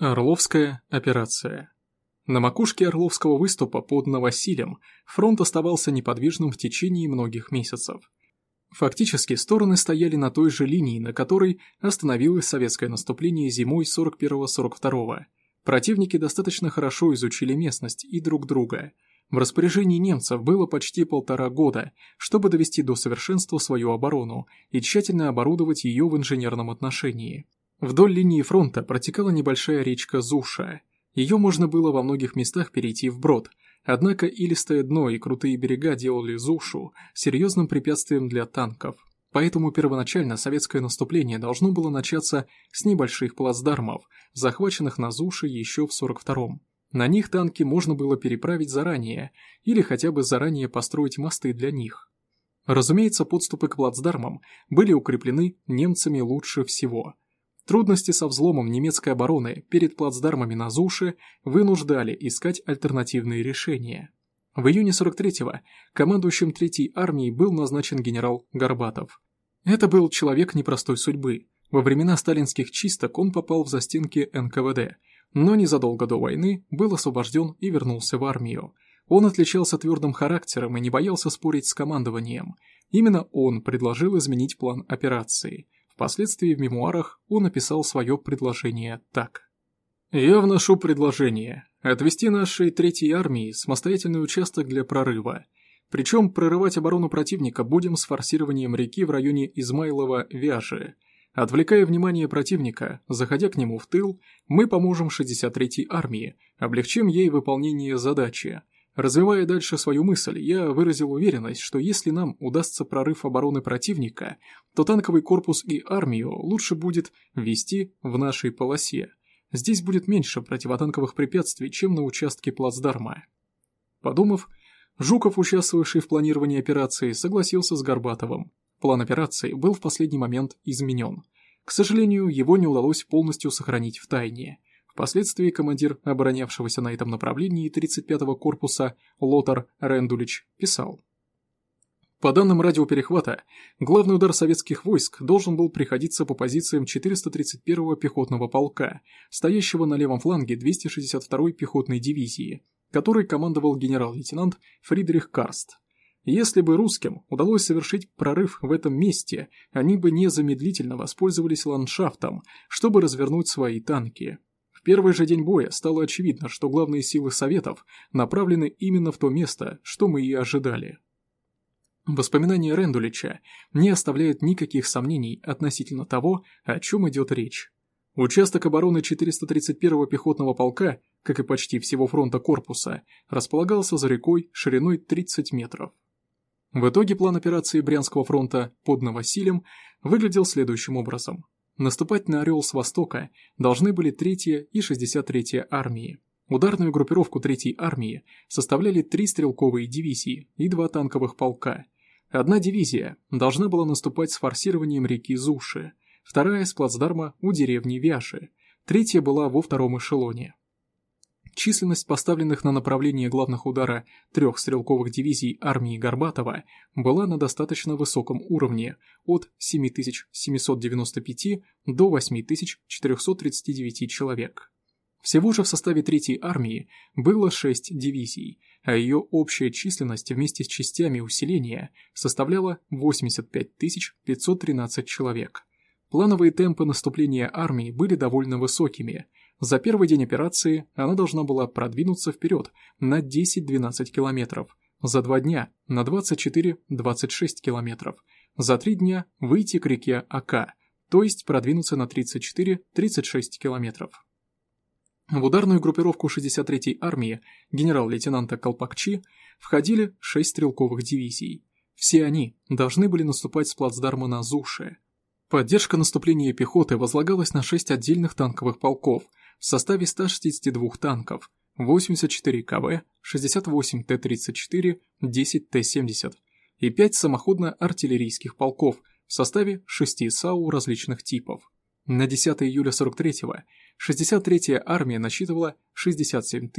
Орловская операция. На макушке Орловского выступа под Новосилем фронт оставался неподвижным в течение многих месяцев. Фактически стороны стояли на той же линии, на которой остановилось советское наступление зимой 41-42. Противники достаточно хорошо изучили местность и друг друга. В распоряжении немцев было почти полтора года, чтобы довести до совершенства свою оборону и тщательно оборудовать ее в инженерном отношении. Вдоль линии фронта протекала небольшая речка Зуша. Ее можно было во многих местах перейти вброд, однако илистое дно и крутые берега делали Зушу серьезным препятствием для танков. Поэтому первоначально советское наступление должно было начаться с небольших плацдармов, захваченных на Зуше еще в 42-м. На них танки можно было переправить заранее, или хотя бы заранее построить мосты для них. Разумеется, подступы к плацдармам были укреплены немцами лучше всего – Трудности со взломом немецкой обороны перед плацдармами на Зуше вынуждали искать альтернативные решения. В июне 43-го командующим Третьей армией был назначен генерал Горбатов. Это был человек непростой судьбы. Во времена сталинских чисток он попал в застенки НКВД, но незадолго до войны был освобожден и вернулся в армию. Он отличался твердым характером и не боялся спорить с командованием. Именно он предложил изменить план операции – Впоследствии в мемуарах он написал свое предложение так. «Я вношу предложение отвести нашей Третьей армии самостоятельный участок для прорыва. Причем прорывать оборону противника будем с форсированием реки в районе Измайлова-Вяжи. Отвлекая внимание противника, заходя к нему в тыл, мы поможем 63-й армии, облегчим ей выполнение задачи – Развивая дальше свою мысль, я выразил уверенность, что если нам удастся прорыв обороны противника, то танковый корпус и армию лучше будет вести в нашей полосе. Здесь будет меньше противотанковых препятствий, чем на участке плацдарма. Подумав, Жуков, участвовавший в планировании операции, согласился с Горбатовым. План операции был в последний момент изменен. К сожалению, его не удалось полностью сохранить в тайне. Впоследствии командир оборонявшегося на этом направлении 35-го корпуса Лотар Рендулич писал. По данным радиоперехвата, главный удар советских войск должен был приходиться по позициям 431-го пехотного полка, стоящего на левом фланге 262-й пехотной дивизии, которой командовал генерал-лейтенант Фридрих Карст. Если бы русским удалось совершить прорыв в этом месте, они бы незамедлительно воспользовались ландшафтом, чтобы развернуть свои танки первый же день боя стало очевидно, что главные силы Советов направлены именно в то место, что мы и ожидали. Воспоминания Рендулича не оставляют никаких сомнений относительно того, о чем идет речь. Участок обороны 431-го пехотного полка, как и почти всего фронта корпуса, располагался за рекой шириной 30 метров. В итоге план операции Брянского фронта под Новосилем выглядел следующим образом – Наступать на Орел с востока должны были 3-я и 63-я армии. Ударную группировку 3-й армии составляли три стрелковые дивизии и два танковых полка. Одна дивизия должна была наступать с форсированием реки Зуши, вторая с плацдарма у деревни Вяши, третья была во втором эшелоне. Численность поставленных на направление главных удара трех стрелковых дивизий армии Горбатова была на достаточно высоком уровне от 7795 до 8439 человек. Всего же в составе Третьей армии было 6 дивизий, а ее общая численность вместе с частями усиления составляла 85 513 человек. Плановые темпы наступления армии были довольно высокими – за первый день операции она должна была продвинуться вперед на 10-12 километров, за два дня на 24-26 километров, за три дня выйти к реке Ака, то есть продвинуться на 34-36 километров. В ударную группировку 63-й армии генерал-лейтенанта Колпакчи входили 6 стрелковых дивизий. Все они должны были наступать с плацдарма на Зуше. Поддержка наступления пехоты возлагалась на 6 отдельных танковых полков – в составе 162 танков, 84 КВ, 68 Т-34, 10 Т-70 и 5 самоходно-артиллерийских полков в составе 6 САУ различных типов. На 10 июля 43-го 63-я армия насчитывала 67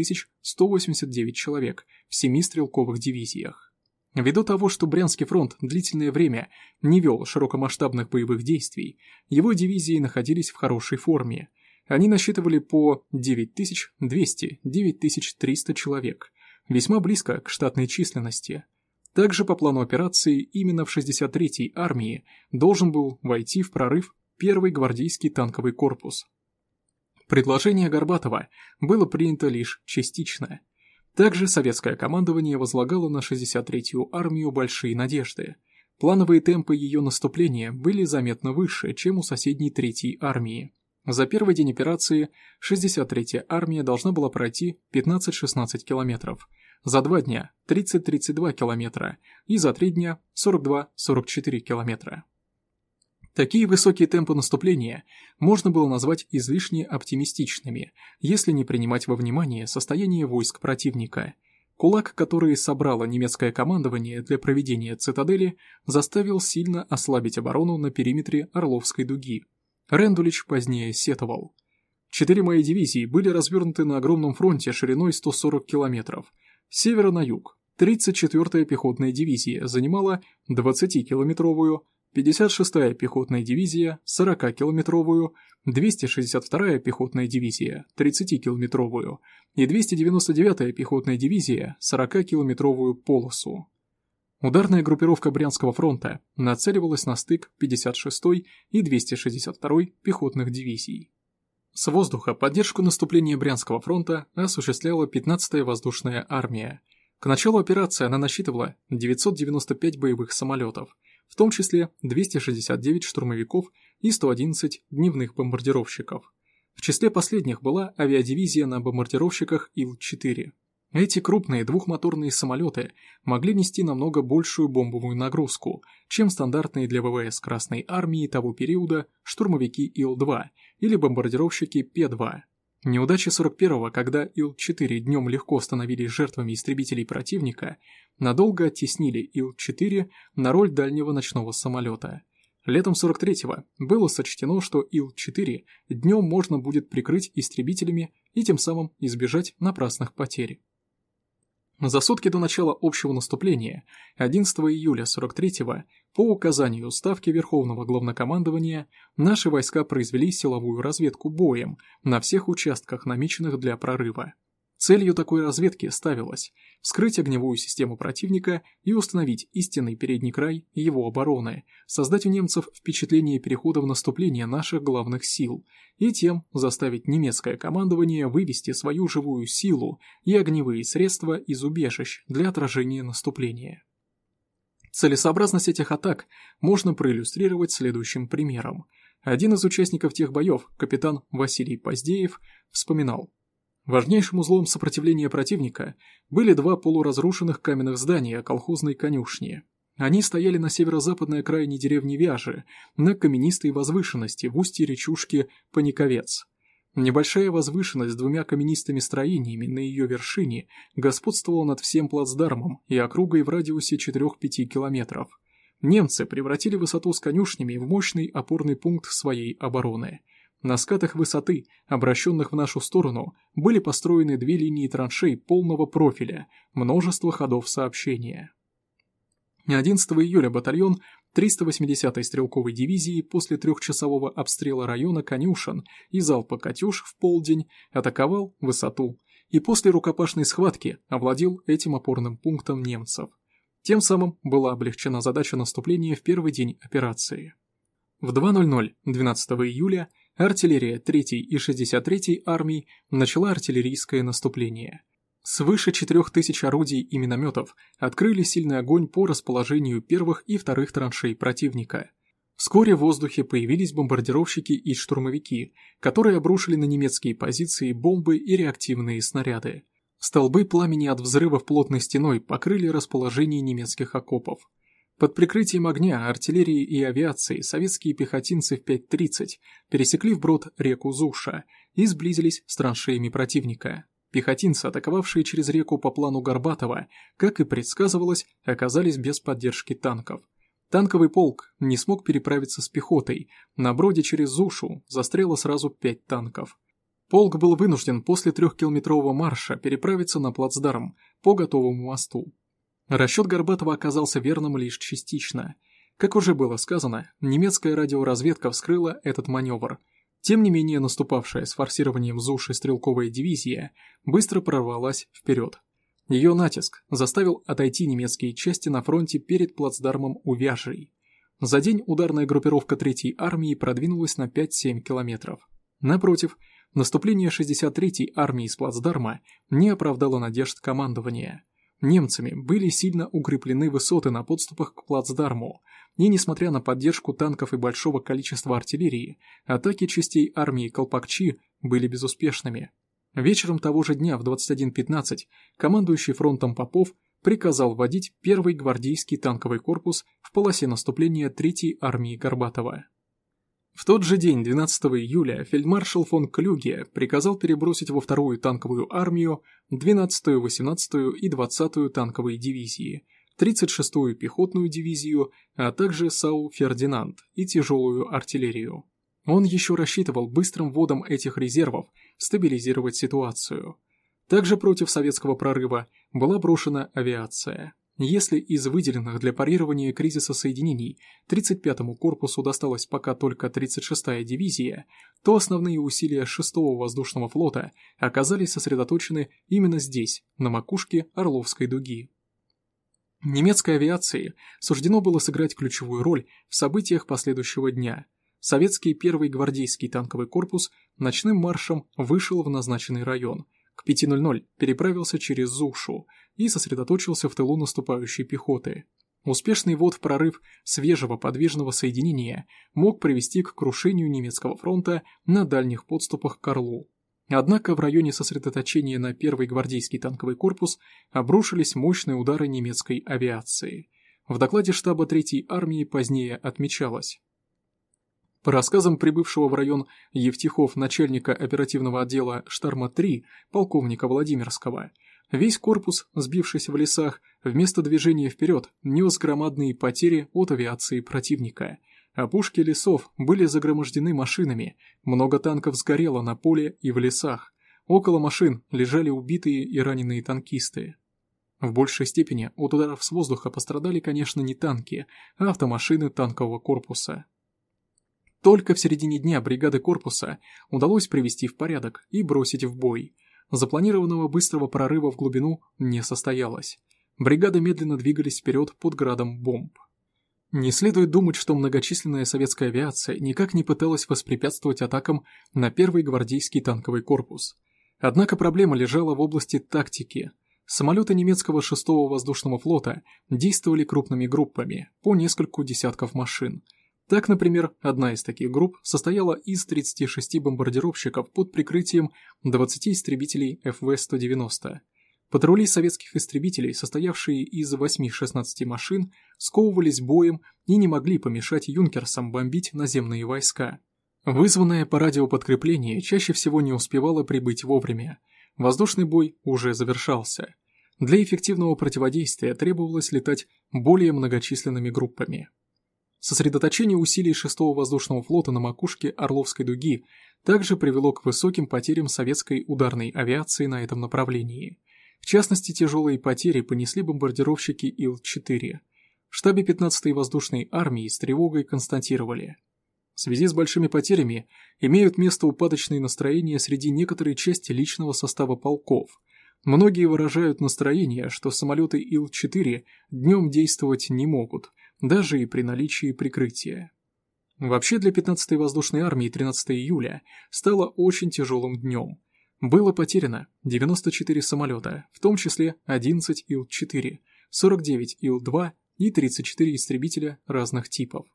189 человек в семи стрелковых дивизиях. Ввиду того, что Брянский фронт длительное время не вел широкомасштабных боевых действий, его дивизии находились в хорошей форме, Они насчитывали по 9200-9300 человек, весьма близко к штатной численности. Также по плану операции именно в 63-й армии должен был войти в прорыв первый гвардейский танковый корпус. Предложение Горбатова было принято лишь частично. Также советское командование возлагало на 63-ю армию большие надежды. Плановые темпы ее наступления были заметно выше, чем у соседней 3-й армии. За первый день операции 63-я армия должна была пройти 15-16 километров, за два дня 30-32 километра и за три дня 42-44 километра. Такие высокие темпы наступления можно было назвать излишне оптимистичными, если не принимать во внимание состояние войск противника. Кулак, который собрало немецкое командование для проведения цитадели, заставил сильно ослабить оборону на периметре Орловской дуги. Рэндулич позднее сетовал. Четыре мои дивизии были развернуты на огромном фронте шириной 140 километров. С севера на юг 34-я пехотная дивизия занимала 20-километровую, 56-я пехотная дивизия 40-километровую, 262-я пехотная дивизия 30-километровую и 299-я пехотная дивизия 40-километровую полосу. Ударная группировка Брянского фронта нацеливалась на стык 56-й и 262-й пехотных дивизий. С воздуха поддержку наступления Брянского фронта осуществляла 15-я воздушная армия. К началу операции она насчитывала 995 боевых самолетов – в том числе 269 штурмовиков и 111 дневных бомбардировщиков. В числе последних была авиадивизия на бомбардировщиках Ил-4. Эти крупные двухмоторные самолеты могли нести намного большую бомбовую нагрузку, чем стандартные для ВВС Красной Армии того периода штурмовики Ил-2 или бомбардировщики П-2. Неудачи 41-го, когда Ил-4 днем легко становились жертвами истребителей противника, надолго оттеснили Ил-4 на роль дальнего ночного самолета. Летом 43-го было сочтено, что Ил-4 днем можно будет прикрыть истребителями и тем самым избежать напрасных потерь. За сутки до начала общего наступления, 11 июля 43-го, по указанию Ставки Верховного Главнокомандования, наши войска произвели силовую разведку боем на всех участках, намеченных для прорыва. Целью такой разведки ставилось вскрыть огневую систему противника и установить истинный передний край его обороны, создать у немцев впечатление перехода в наступление наших главных сил и тем заставить немецкое командование вывести свою живую силу и огневые средства из убежищ для отражения наступления. Целесообразность этих атак можно проиллюстрировать следующим примером. Один из участников тех боев, капитан Василий Поздеев, вспоминал – Важнейшим узлом сопротивления противника были два полуразрушенных каменных здания колхозной конюшни. Они стояли на северо-западной окраине деревни Вяжи, на каменистой возвышенности в устье речушки Паниковец. Небольшая возвышенность с двумя каменистыми строениями на ее вершине господствовала над всем плацдармом и округой в радиусе 4-5 километров. Немцы превратили высоту с конюшнями в мощный опорный пункт своей обороны – на скатах высоты, обращенных в нашу сторону, были построены две линии траншей полного профиля, множество ходов сообщения. 11 июля батальон 380-й стрелковой дивизии после трехчасового обстрела района Конюшен и залпа «Катюш» в полдень атаковал высоту и после рукопашной схватки овладел этим опорным пунктом немцев. Тем самым была облегчена задача наступления в первый день операции. В 2.00 12 июля артиллерия 3-й и 63-й армий начала артиллерийское наступление. Свыше 4000 орудий и минометов открыли сильный огонь по расположению первых и вторых траншей противника. Вскоре в воздухе появились бомбардировщики и штурмовики, которые обрушили на немецкие позиции бомбы и реактивные снаряды. Столбы пламени от взрывов плотной стеной покрыли расположение немецких окопов. Под прикрытием огня артиллерии и авиации советские пехотинцы в 5.30 пересекли вброд реку Зуша и сблизились с траншеями противника. Пехотинцы, атаковавшие через реку по плану Горбатова, как и предсказывалось, оказались без поддержки танков. Танковый полк не смог переправиться с пехотой, на броде через Зушу застряло сразу пять танков. Полк был вынужден после трехкилометрового марша переправиться на плацдарм по готовому мосту. Расчет Горбатова оказался верным лишь частично. Как уже было сказано, немецкая радиоразведка вскрыла этот маневр. Тем не менее, наступавшая с форсированием ЗУШи стрелковая дивизия быстро прорвалась вперед. Ее натиск заставил отойти немецкие части на фронте перед плацдармом у. За день ударная группировка Третьей армии продвинулась на 5-7 километров. Напротив, наступление 63-й армии с плацдарма не оправдало надежд командования. Немцами были сильно укреплены высоты на подступах к плацдарму, и несмотря на поддержку танков и большого количества артиллерии, атаки частей армии Колпакчи были безуспешными. Вечером того же дня в 21.15 командующий фронтом Попов приказал вводить первый гвардейский танковый корпус в полосе наступления Третьей армии Горбатова. В тот же день, 12 июля, фельдмаршал фон Клюге приказал перебросить во вторую танковую армию 12-ю, 18-ю и 20-ю танковые дивизии, 36-ю пехотную дивизию, а также САУ «Фердинанд» и тяжелую артиллерию. Он еще рассчитывал быстрым вводом этих резервов стабилизировать ситуацию. Также против советского прорыва была брошена авиация. Если из выделенных для парирования кризиса соединений 35-му корпусу досталась пока только 36-я дивизия, то основные усилия 6-го воздушного флота оказались сосредоточены именно здесь, на макушке Орловской дуги. Немецкой авиации суждено было сыграть ключевую роль в событиях последующего дня. Советский первый гвардейский танковый корпус ночным маршем вышел в назначенный район – к 5.00 переправился через Зушу и сосредоточился в тылу наступающей пехоты. Успешный ввод в прорыв свежего подвижного соединения мог привести к крушению немецкого фронта на дальних подступах к Орлу. Однако в районе сосредоточения на первый гвардейский танковый корпус обрушились мощные удары немецкой авиации. В докладе штаба Третьей армии позднее отмечалось. По рассказам прибывшего в район Евтихов начальника оперативного отдела Штарма-3 полковника Владимирского, весь корпус, сбившийся в лесах, вместо движения вперед, нес громадные потери от авиации противника. Опушки лесов были загромождены машинами, много танков сгорело на поле и в лесах. Около машин лежали убитые и раненые танкисты. В большей степени от ударов с воздуха пострадали, конечно, не танки, а автомашины танкового корпуса. Только в середине дня бригады корпуса удалось привести в порядок и бросить в бой. Запланированного быстрого прорыва в глубину не состоялось. Бригады медленно двигались вперед под градом бомб. Не следует думать, что многочисленная советская авиация никак не пыталась воспрепятствовать атакам на первый гвардейский танковый корпус. Однако проблема лежала в области тактики. Самолеты немецкого 6-го воздушного флота действовали крупными группами, по нескольку десятков машин – так, например, одна из таких групп состояла из 36 бомбардировщиков под прикрытием 20 истребителей ФВ-190. Патрули советских истребителей, состоявшие из 8-16 машин, сковывались боем и не могли помешать юнкерсам бомбить наземные войска. Вызванное по радио подкрепление чаще всего не успевало прибыть вовремя. Воздушный бой уже завершался. Для эффективного противодействия требовалось летать более многочисленными группами. Сосредоточение усилий 6-го воздушного флота на макушке Орловской дуги также привело к высоким потерям советской ударной авиации на этом направлении. В частности, тяжелые потери понесли бомбардировщики Ил-4. В штабе 15-й воздушной армии с тревогой констатировали. В связи с большими потерями имеют место упадочные настроения среди некоторой части личного состава полков. Многие выражают настроение, что самолеты Ил-4 днем действовать не могут – даже и при наличии прикрытия. Вообще для 15-й воздушной армии 13 июля стало очень тяжелым днем. Было потеряно 94 самолета, в том числе 11 Ил-4, 49 Ил-2 и 34 истребителя разных типов.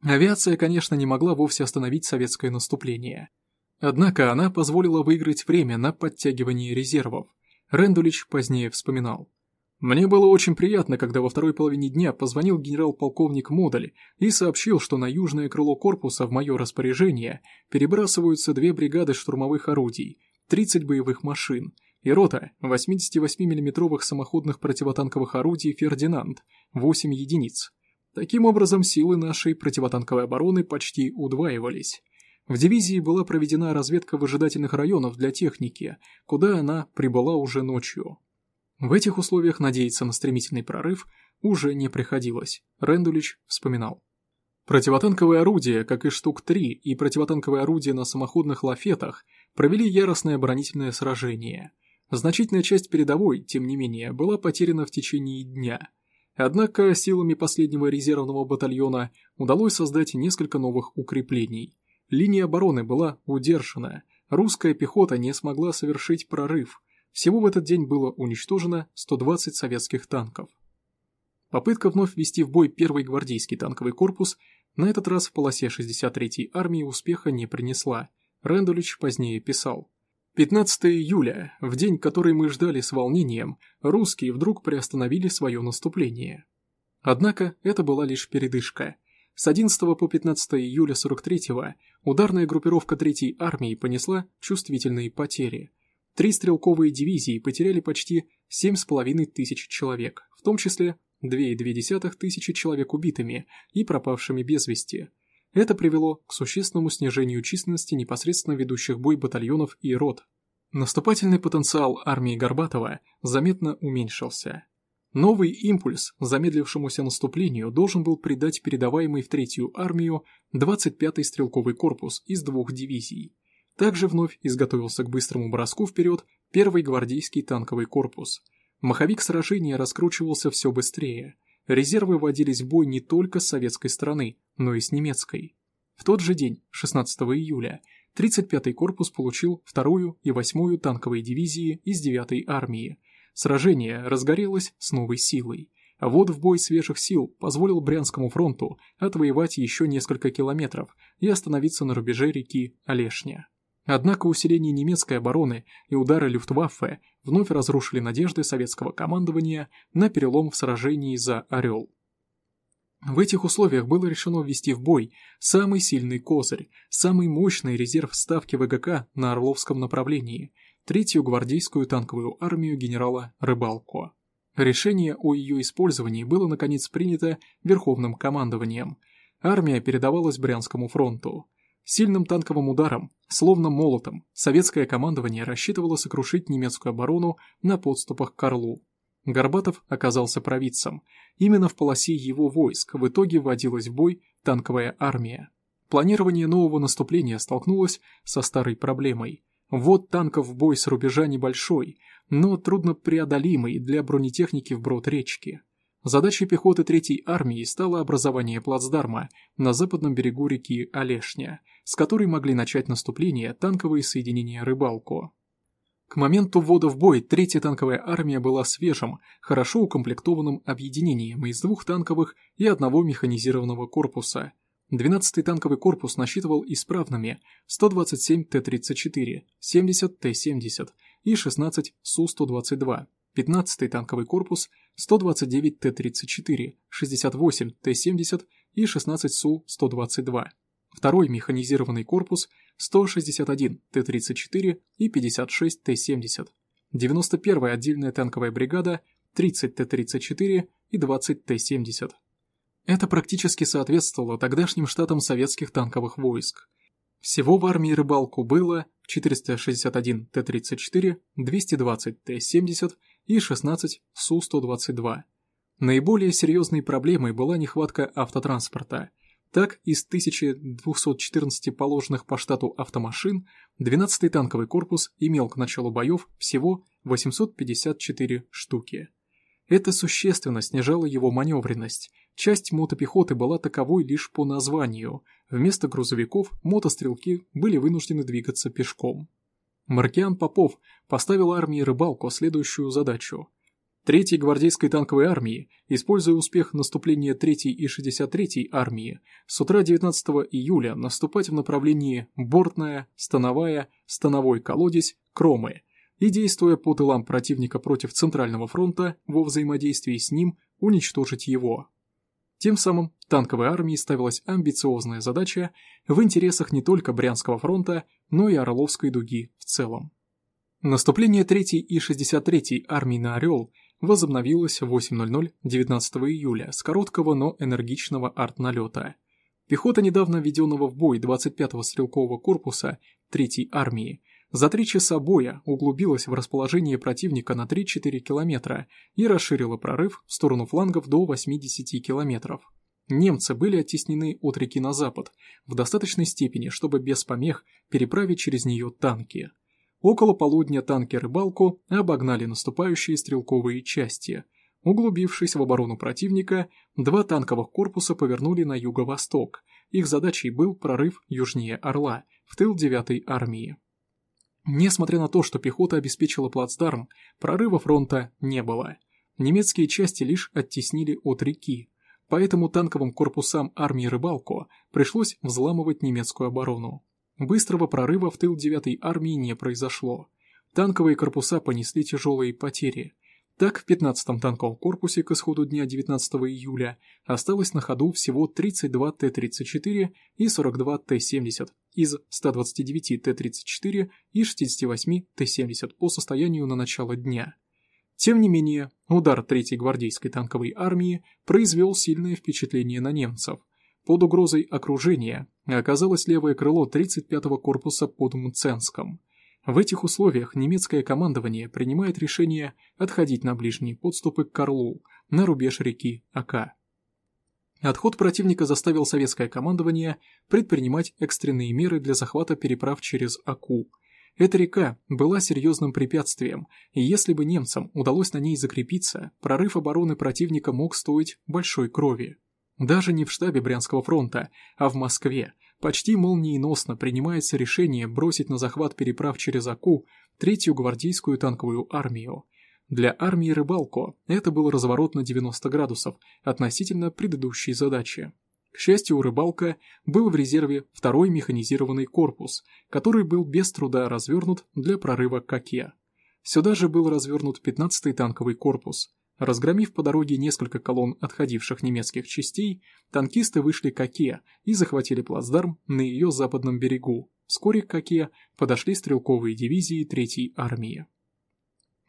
Авиация, конечно, не могла вовсе остановить советское наступление. Однако она позволила выиграть время на подтягивание резервов. Рендулич позднее вспоминал. Мне было очень приятно, когда во второй половине дня позвонил генерал-полковник Модаль и сообщил, что на южное крыло корпуса в мое распоряжение перебрасываются две бригады штурмовых орудий, 30 боевых машин и рота 88 миллиметровых самоходных противотанковых орудий «Фердинанд» 8 единиц. Таким образом, силы нашей противотанковой обороны почти удваивались. В дивизии была проведена разведка выжидательных районов для техники, куда она прибыла уже ночью. В этих условиях надеяться на стремительный прорыв уже не приходилось, Рэндулич вспоминал. Противотанковые орудия, как и штук-3, и противотанковые орудия на самоходных лафетах провели яростное оборонительное сражение. Значительная часть передовой, тем не менее, была потеряна в течение дня. Однако силами последнего резервного батальона удалось создать несколько новых укреплений. Линия обороны была удержана, русская пехота не смогла совершить прорыв. Всего в этот день было уничтожено 120 советских танков. Попытка вновь ввести в бой первый гвардейский танковый корпус на этот раз в полосе 63-й армии успеха не принесла. Рэндалич позднее писал. 15 июля, в день, который мы ждали с волнением, русские вдруг приостановили свое наступление. Однако это была лишь передышка. С 11 по 15 июля 43-го ударная группировка 3-й армии понесла чувствительные потери. Три стрелковые дивизии потеряли почти 7,5 тысяч человек, в том числе 2,2 тысячи человек убитыми и пропавшими без вести. Это привело к существенному снижению численности непосредственно ведущих бой батальонов и рот. Наступательный потенциал армии Горбатова заметно уменьшился. Новый импульс замедлившемуся наступлению должен был придать передаваемый в Третью армию 25-й стрелковый корпус из двух дивизий. Также вновь изготовился к быстрому броску вперед Первый гвардейский танковый корпус – Маховик сражения раскручивался все быстрее. Резервы вводились в бой не только с советской стороны, но и с немецкой. В тот же день, 16 июля, 35-й корпус получил вторую и восьмую танковые дивизии из 9-й армии. Сражение разгорелось с новой силой. Ввод в бой свежих сил позволил Брянскому фронту отвоевать еще несколько километров и остановиться на рубеже реки Олешня. Однако усиление немецкой обороны и удары Люфтваффе вновь разрушили надежды советского командования на перелом в сражении за Орел. В этих условиях было решено ввести в бой самый сильный козырь, самый мощный резерв ставки ВГК на Орловском направлении, третью гвардейскую танковую армию генерала Рыбалко. Решение о ее использовании было наконец принято Верховным командованием. Армия передавалась Брянскому фронту. Сильным танковым ударом, словно молотом, советское командование рассчитывало сокрушить немецкую оборону на подступах к Орлу. Горбатов оказался провидцем. Именно в полосе его войск в итоге вводилась в бой танковая армия. Планирование нового наступления столкнулось со старой проблемой. Вот танков в бой с рубежа небольшой, но труднопреодолимый для бронетехники вброд речки. Задачей пехоты Третьей армии стало образование плацдарма на западном берегу реки Олешня, с которой могли начать наступление танковые соединения «Рыбалку». К моменту ввода в бой Третья танковая армия была свежим, хорошо укомплектованным объединением из двух танковых и одного механизированного корпуса. 12-й танковый корпус насчитывал исправными 127 Т-34, 70 Т-70 и 16 Су-122, 15-й танковый корпус 129 Т-34, 68 Т-70 и 16 Су-122. Второй механизированный корпус 161 Т-34 и 56 Т-70. 91-я отдельная танковая бригада 30 Т-34 и 20 Т-70. Это практически соответствовало тогдашним штатам советских танковых войск. Всего в армии рыбалку было 461 Т-34, 220 Т-70 и 16 Су-122. Наиболее серьезной проблемой была нехватка автотранспорта. Так, из 1214 положенных по штату автомашин, 12-й танковый корпус имел к началу боев всего 854 штуки. Это существенно снижало его маневренность. Часть мотопехоты была таковой лишь по названию. Вместо грузовиков мотострелки были вынуждены двигаться пешком. Маркиан Попов поставил армии рыбалку следующую задачу. Третьей гвардейской танковой армии, используя успех наступления 3-й и 63-й армии, с утра 19 июля наступать в направлении Бортная, Становая, Становой колодец, Кромы и, действуя по тылам противника против Центрального фронта во взаимодействии с ним, уничтожить его. Тем самым танковой армии ставилась амбициозная задача в интересах не только Брянского фронта, но и Орловской дуги в целом. Наступление 3-й и 63-й армии на Орел возобновилось в 8.00 19 июля с короткого, но энергичного артналета. Пехота недавно введенного в бой 25-го стрелкового корпуса 3-й армии за три часа боя углубилась в расположение противника на 3-4 километра и расширила прорыв в сторону флангов до 80 километров. немцы были оттеснены от реки на запад в достаточной степени, чтобы без помех переправить через нее танки. Около полудня танки «Рыбалку» обогнали наступающие стрелковые части. Углубившись в оборону противника, два танковых корпуса повернули на юго-восток. Их задачей был прорыв южнее Орла, в тыл 9-й армии. Несмотря на то, что пехота обеспечила плацдарм, прорыва фронта не было. Немецкие части лишь оттеснили от реки, поэтому танковым корпусам армии Рыбалко пришлось взламывать немецкую оборону. Быстрого прорыва в тыл 9-й армии не произошло. Танковые корпуса понесли тяжелые потери. Так, в 15-м танковом корпусе к исходу дня 19 июля осталось на ходу всего 32 Т-34 и 42 Т-70 из 129 Т-34 и 68 Т-70 по состоянию на начало дня. Тем не менее, удар 3-й гвардейской танковой армии произвел сильное впечатление на немцев. Под угрозой окружения оказалось левое крыло 35-го корпуса под Мценском. В этих условиях немецкое командование принимает решение отходить на ближние подступы к Карлу, на рубеж реки Ака. Отход противника заставил советское командование предпринимать экстренные меры для захвата переправ через Аку – эта река была серьезным препятствием, и если бы немцам удалось на ней закрепиться, прорыв обороны противника мог стоить большой крови. Даже не в штабе Брянского фронта, а в Москве почти молниеносно принимается решение бросить на захват переправ через Аку третью гвардейскую танковую армию. Для армии Рыбалко это был разворот на 90 градусов относительно предыдущей задачи. К счастью, у рыбалка был в резерве второй механизированный корпус, который был без труда развернут для прорыва к Оке. Сюда же был развернут 15-й танковый корпус. Разгромив по дороге несколько колонн отходивших немецких частей, танкисты вышли к Оке и захватили плацдарм на ее западном берегу. Вскоре к Оке подошли стрелковые дивизии 3-й армии.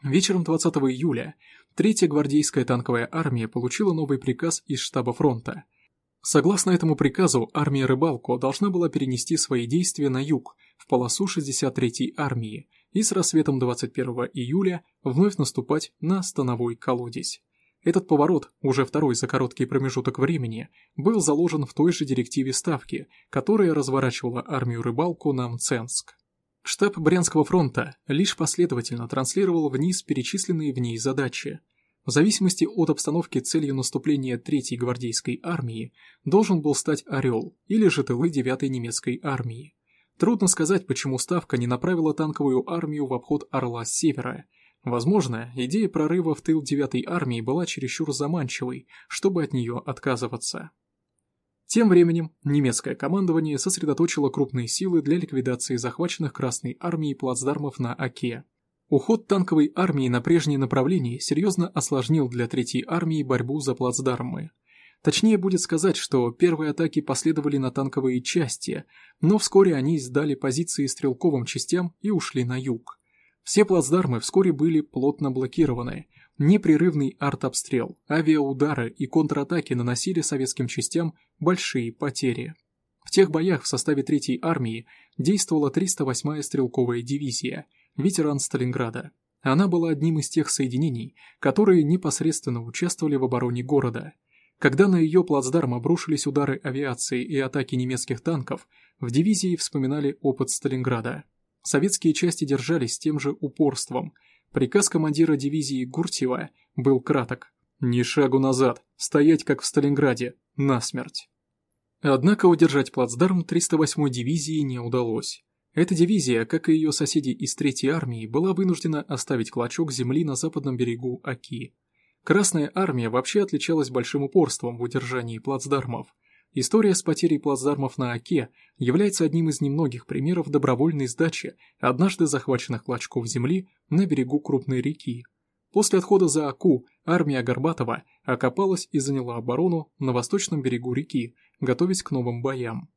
Вечером 20 июля 3-я гвардейская танковая армия получила новый приказ из штаба фронта – Согласно этому приказу, армия Рыбалко должна была перенести свои действия на юг, в полосу 63-й армии, и с рассветом 21 июля вновь наступать на Становой колодец. Этот поворот, уже второй за короткий промежуток времени, был заложен в той же директиве Ставки, которая разворачивала армию Рыбалку на Мценск. Штаб Брянского фронта лишь последовательно транслировал вниз перечисленные в ней задачи, в зависимости от обстановки целью наступления Третьей гвардейской армии должен был стать «Орел» или же тылы 9-й немецкой армии. Трудно сказать, почему Ставка не направила танковую армию в обход Орла с севера. Возможно, идея прорыва в тыл 9-й армии была чересчур заманчивой, чтобы от нее отказываться. Тем временем немецкое командование сосредоточило крупные силы для ликвидации захваченных Красной армией плацдармов на Оке. Уход танковой армии на прежнее направление серьезно осложнил для Третьей армии борьбу за плацдармы. Точнее будет сказать, что первые атаки последовали на танковые части, но вскоре они сдали позиции стрелковым частям и ушли на юг. Все плацдармы вскоре были плотно блокированы. Непрерывный артобстрел, авиаудары и контратаки наносили советским частям большие потери. В тех боях в составе Третьей армии действовала 308-я стрелковая дивизия – ветеран Сталинграда. Она была одним из тех соединений, которые непосредственно участвовали в обороне города. Когда на ее плацдарм обрушились удары авиации и атаки немецких танков, в дивизии вспоминали опыт Сталинграда. Советские части держались тем же упорством. Приказ командира дивизии Гуртьева был краток. «Ни шагу назад, стоять как в Сталинграде, насмерть». Однако удержать плацдарм 308-й дивизии не удалось. Эта дивизия, как и ее соседи из Третьей армии, была вынуждена оставить клочок земли на западном берегу Аки. Красная армия вообще отличалась большим упорством в удержании плацдармов. История с потерей плацдармов на Оке является одним из немногих примеров добровольной сдачи однажды захваченных клочков земли на берегу крупной реки. После отхода за Аку армия Горбатова окопалась и заняла оборону на восточном берегу реки, готовясь к новым боям.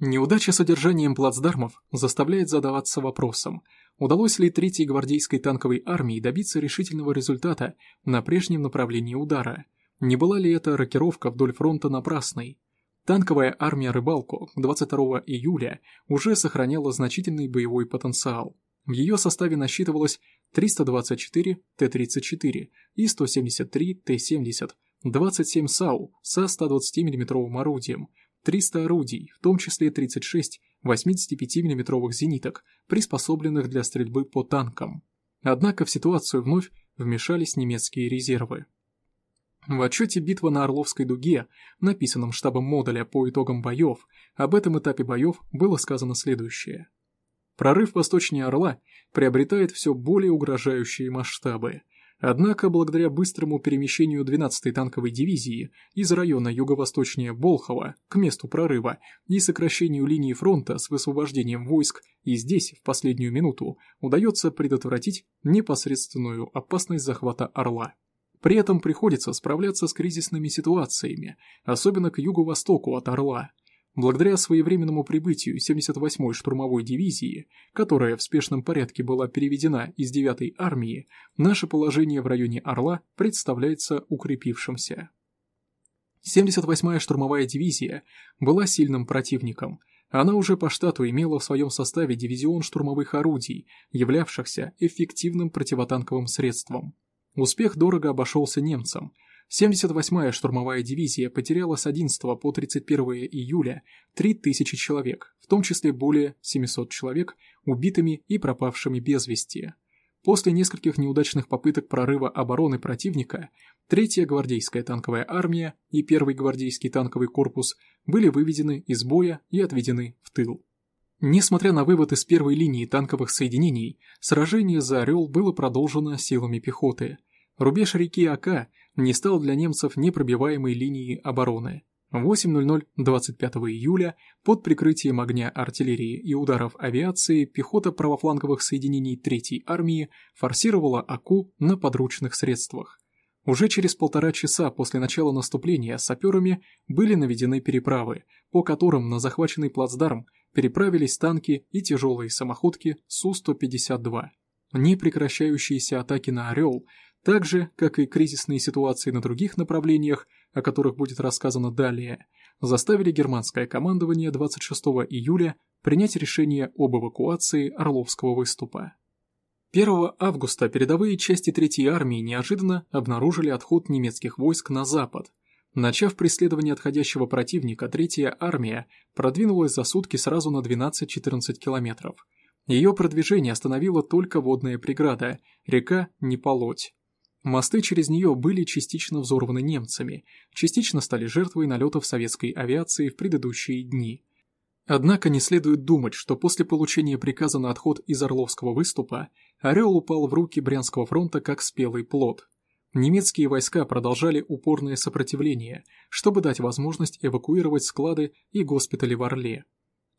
Неудача с удержанием плацдармов заставляет задаваться вопросом, удалось ли Третьей гвардейской танковой армии добиться решительного результата на прежнем направлении удара, не была ли эта рокировка вдоль фронта напрасной. Танковая армия Рыбалко 22 июля уже сохраняла значительный боевой потенциал. В ее составе насчитывалось 324 Т-34 и 173 Т-70, 27 САУ со 120 мм орудием, 300 орудий, в том числе 36 85 мм зениток, приспособленных для стрельбы по танкам. Однако в ситуацию вновь вмешались немецкие резервы. В отчете «Битва на Орловской дуге», написанном штабом модуля по итогам боев, об этом этапе боев было сказано следующее. Прорыв восточнее Орла приобретает все более угрожающие масштабы. Однако, благодаря быстрому перемещению 12-й танковой дивизии из района юго-восточнее Болхова к месту прорыва и сокращению линии фронта с высвобождением войск, и здесь, в последнюю минуту, удается предотвратить непосредственную опасность захвата Орла. При этом приходится справляться с кризисными ситуациями, особенно к юго-востоку от Орла. Благодаря своевременному прибытию 78-й штурмовой дивизии, которая в спешном порядке была переведена из 9-й армии, наше положение в районе Орла представляется укрепившимся. 78-я штурмовая дивизия была сильным противником. Она уже по штату имела в своем составе дивизион штурмовых орудий, являвшихся эффективным противотанковым средством. Успех дорого обошелся немцам. 78-я штурмовая дивизия потеряла с 11 по 31 июля 3000 человек, в том числе более 700 человек убитыми и пропавшими без вести. После нескольких неудачных попыток прорыва обороны противника, 3-я гвардейская танковая армия и 1-й гвардейский танковый корпус были выведены из боя и отведены в тыл. Несмотря на вывод из первой линии танковых соединений, сражение за Орел было продолжено силами пехоты – Рубеж реки Ака не стал для немцев непробиваемой линией обороны. В 8.00 25 июля под прикрытием огня артиллерии и ударов авиации пехота правофланговых соединений 3-й армии форсировала Аку на подручных средствах. Уже через полтора часа после начала наступления саперами были наведены переправы, по которым на захваченный плацдарм переправились танки и тяжелые самоходки Су-152. Непрекращающиеся атаки на «Орел» так же, как и кризисные ситуации на других направлениях, о которых будет рассказано далее, заставили германское командование 26 июля принять решение об эвакуации Орловского выступа. 1 августа передовые части Третьей армии неожиданно обнаружили отход немецких войск на запад. Начав преследование отходящего противника, Третья армия продвинулась за сутки сразу на 12-14 километров. Ее продвижение остановила только водная преграда – река Неполоть. Мосты через нее были частично взорваны немцами, частично стали жертвой налетов советской авиации в предыдущие дни. Однако не следует думать, что после получения приказа на отход из Орловского выступа «Орел» упал в руки Брянского фронта как спелый плод. Немецкие войска продолжали упорное сопротивление, чтобы дать возможность эвакуировать склады и госпитали в Орле.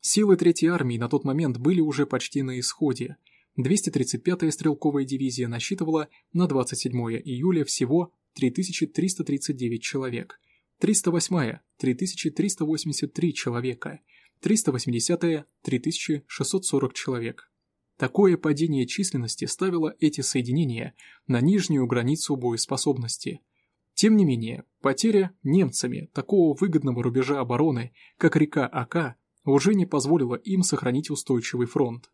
Силы Третьей армии на тот момент были уже почти на исходе, 235-я стрелковая дивизия насчитывала на 27 июля всего 3339 человек, 308-я – 3383 человека, 380-я – 3640 человек. Такое падение численности ставило эти соединения на нижнюю границу боеспособности. Тем не менее, потеря немцами такого выгодного рубежа обороны, как река Ака, уже не позволила им сохранить устойчивый фронт.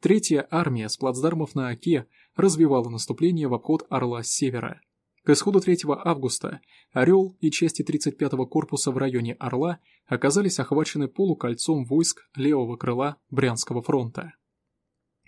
Третья армия с плацдармов на Оке развивала наступление в обход Орла с севера. К исходу 3 августа «Орел» и части 35-го корпуса в районе Орла оказались охвачены полукольцом войск левого крыла Брянского фронта.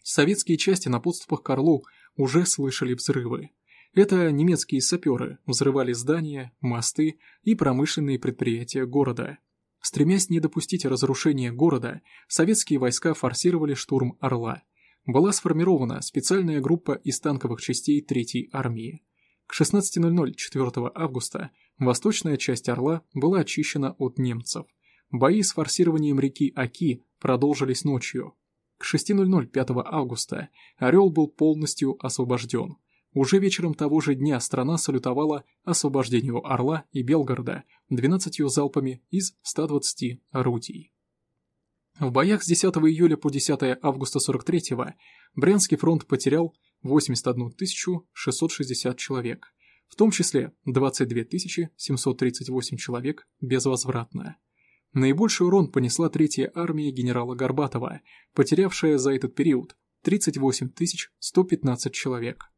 Советские части на подступах к Орлу уже слышали взрывы. Это немецкие саперы взрывали здания, мосты и промышленные предприятия города – Стремясь не допустить разрушения города, советские войска форсировали штурм Орла. Была сформирована специальная группа из танковых частей Третьей армии. К 16.00 4 августа восточная часть Орла была очищена от немцев. Бои с форсированием реки Аки продолжились ночью. К 6.00 5 августа Орел был полностью освобожден. Уже вечером того же дня страна салютовала освобождению Орла и Белгорода 12 залпами из 120 орудий. В боях с 10 июля по 10 августа 43-го Брянский фронт потерял 81 660 человек, в том числе 22 738 человек безвозвратно. Наибольший урон понесла третья армия генерала Горбатова, потерявшая за этот период 38 115 человек.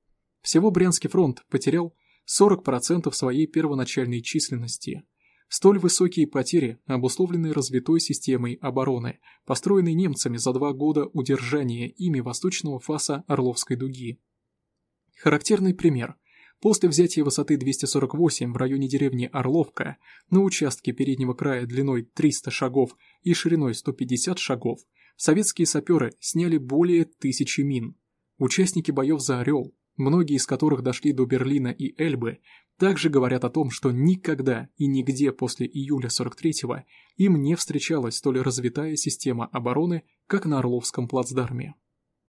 Всего Брянский фронт потерял 40% своей первоначальной численности. Столь высокие потери обусловлены развитой системой обороны, построенной немцами за два года удержания ими восточного фаса Орловской дуги. Характерный пример. После взятия высоты 248 в районе деревни Орловка на участке переднего края длиной 300 шагов и шириной 150 шагов советские саперы сняли более тысячи мин. Участники боев за «Орел», многие из которых дошли до Берлина и Эльбы, также говорят о том, что никогда и нигде после июля 43-го им не встречалась столь развитая система обороны, как на Орловском плацдарме.